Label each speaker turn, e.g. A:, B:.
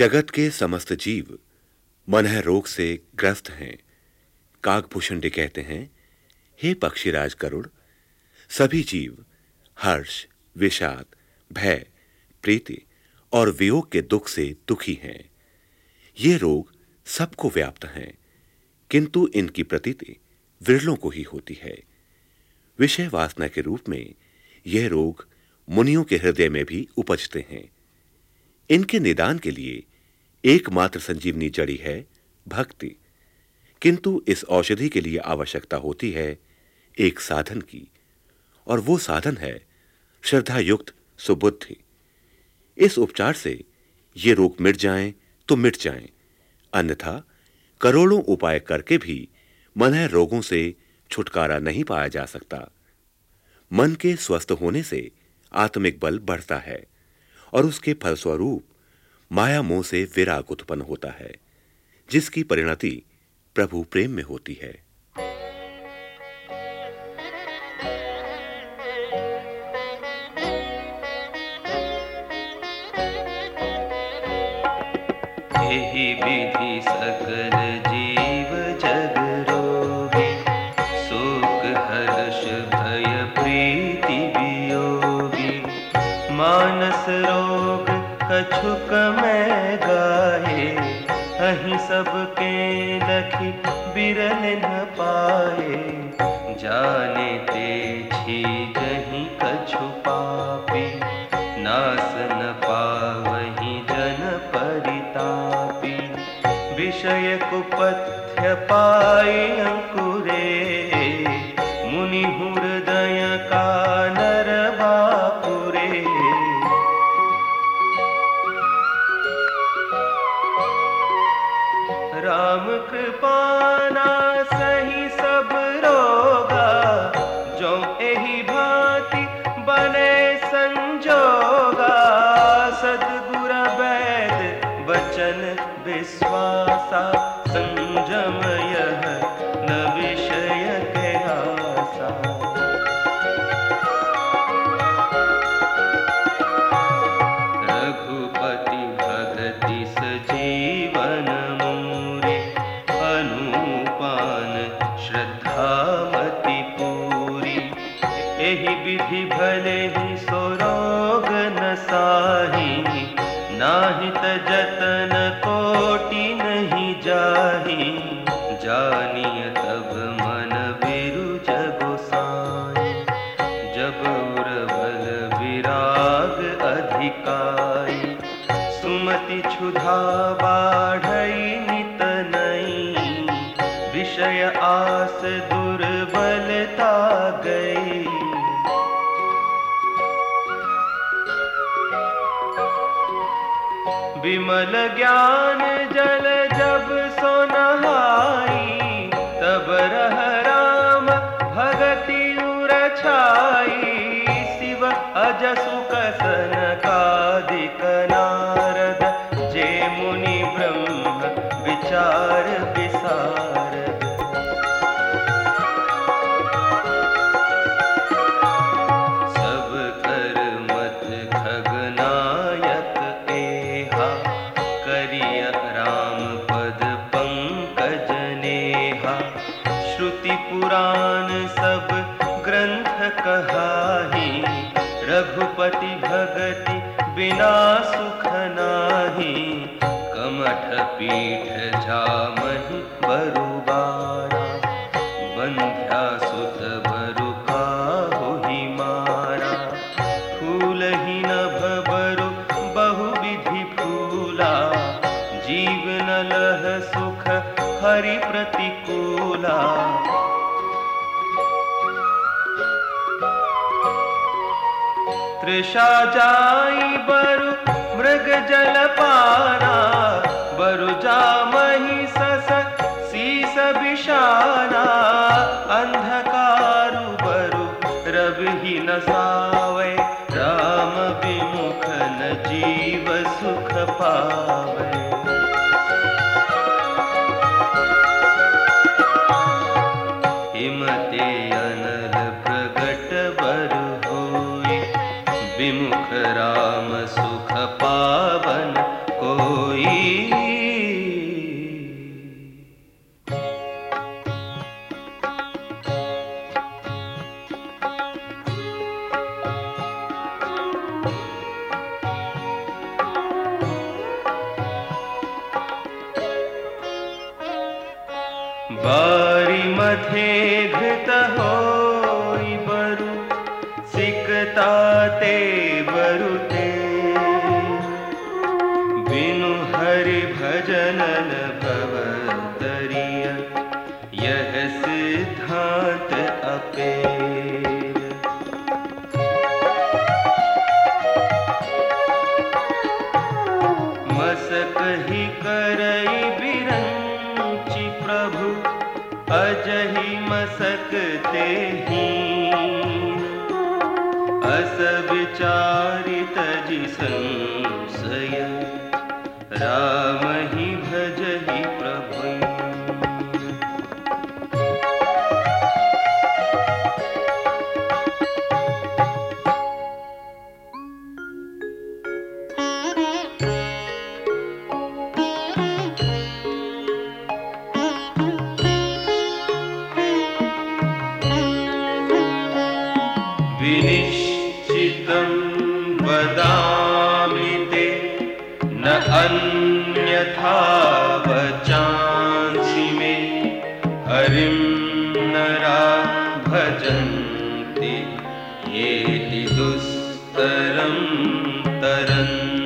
A: जगत के समस्त जीव मनह रोग से ग्रस्त हैं। काकभूषण कहते हैं, हे पक्षीराज करुण, सभी जीव, हर्ष, विषाद, भय, प्रीति और वियोग के दुख से दुखी हैं। ये रोग सबको व्याप्त हैं, किंतु इनकी प्रतीति विरलों को ही होती है। विषय वासना के रूप में यह रोग मुनियों के हृदय में भी उपजते हैं। इनके निदान के लिए एकमात्र संजीवनी जड़ी है भक्ति। किंतु इस औषधि के लिए आवश्यकता होती है एक साधन की, और वो साधन है श्रद्धा युक्त सुबुद्धि। इस उपचार से ये रोग मिट जाएँ तो मिट जाएँ, अन्यथा करोड़ों उपाय करके भी मन है रोगों से छुटकारा नहीं पाया जा सकता। मन के स्वस्थ होने से आत्मिक बल बढ़ता है, और उसके फलस्वरूप माया मोह से विराग उत्पन्न होता है, जिसकी परिणति प्रभु प्रेम में होती है।
B: विधि सकल अहि सबके लखी बिरल न पाए। जाने ते छी कहीं कछु पापी नाहित जतन कोटि नहीं जाही। जानिय तब मन बिरु जगोसाई जब उर्वल विराग अधिकाई सुमति क्षुधा बाढ़ई नित नई विषय आस विमल ज्ञान जल रघुपति भगति बिना सुख नाही। कमठ पीठ झामहि बरुबारा। बंध्या सुत बरु काहु ही मारा। फूल ही नभ बरु बहु विधि फूला। जीवन लह सुख हरि प्रतिकूला तृषा जाई बरु मृग जल पाना बरु जामहि महे घृत होई बरु सिकता ते बरुते बिनु हरि भजन मसक ही करई बिरंची अजही मसक ते ही। अस विचारित ये दुस्तरं तरन्।